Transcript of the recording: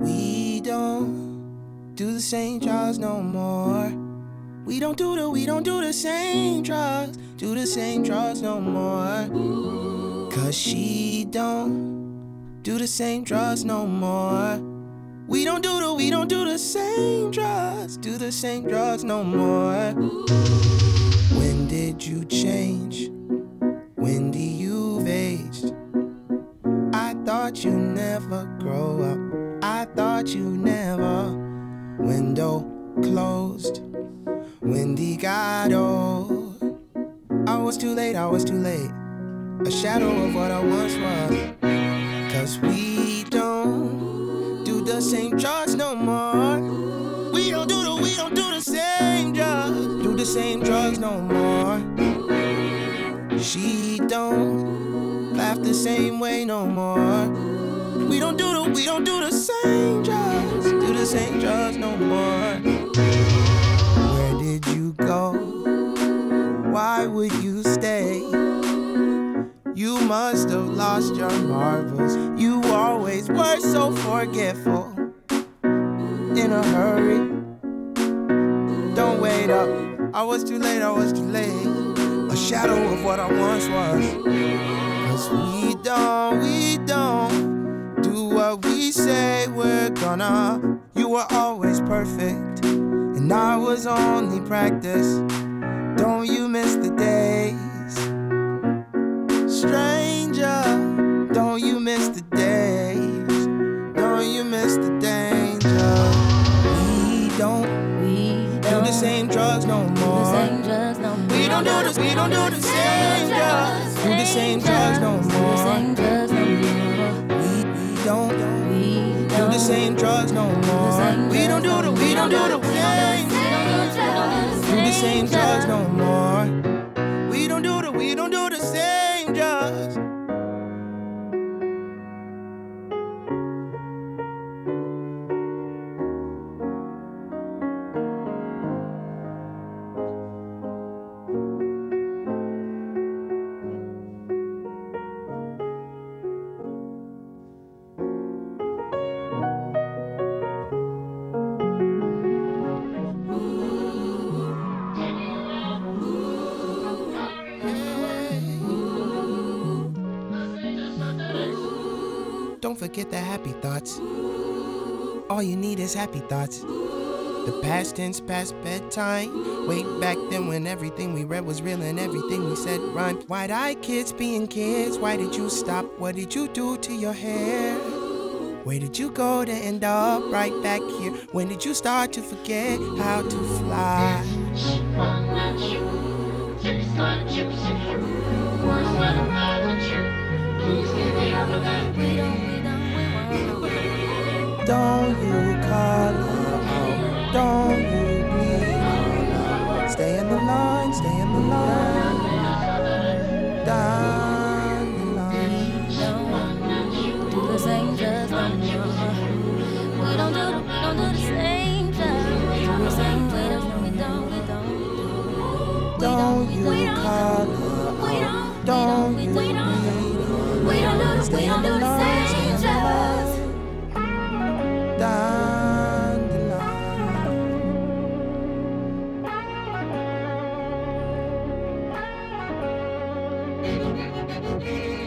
We don't do the same drugs no more. We don't do the, we don't do the same drugs, do the same drugs no more. Cause she don't do the same drugs no more. We don't do the, we don't do the same drugs, do the same drugs no more. When did you change? You never. Window closed. Wendy got old. I was too late, I was too late. A shadow of what I once was. Cause we don't do the same drugs no more. We don't do the, we don't do the same drugs. Do the same drugs no more. She don't laugh the same way no more. We don't do the, we don't do the same drugs. Do the same drugs no more. Where did you go? Why would you stay? You must have lost your marbles. You always were so forgetful. In a hurry. Don't wait up. I was too late, I was too late. A shadow of what I once was. Cause we don't, we don't do what we say we're gonna. You were always perfect, and I was only practice. Don't you miss the days? Stranger, don't you miss the days? Don't you miss the danger? We don't We do don't the same drugs no more. same drugs no more. We don't do this, we don't do the same drugs. Do the same drugs no Do the same drugs no more. The same drugs no more. We don't do the, we don't do the same. Do the same drugs no more. We don't do the, we don't do the same Forget the happy thoughts. All you need is happy thoughts. The past tense, past bedtime. Way back then when everything we read was real and everything we said rhymed. Why'd kids being kids? Why did you stop? What did you do to your hair? Where did you go to end up right back here? When did you start to forget how to fly? Don't you call out. Don't you please. Stay in the line, stay in the line. Down the line. do the same drugs no more. We don't do we don't do the same drugs. Do the same drugs no we don't, we don't. Don't you we don't, call we her don't, out. Don't we you don't, we don't. please. We don't do the, we Stay in don't the do the line, line.